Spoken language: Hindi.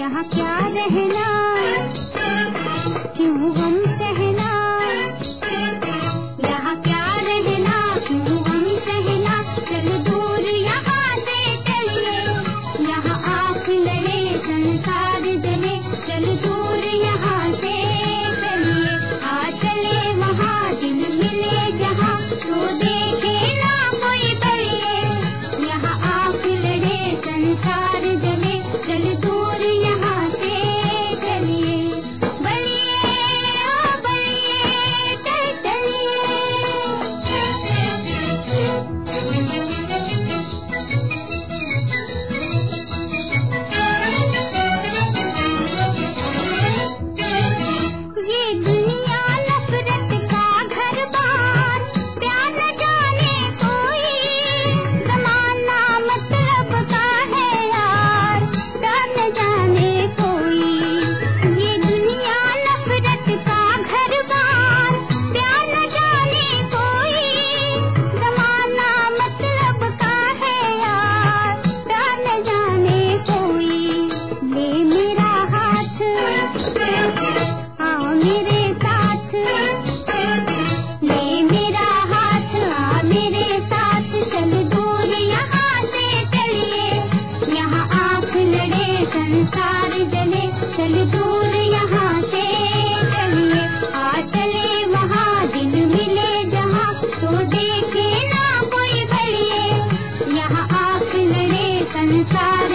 यहाँ क्या रहना संसार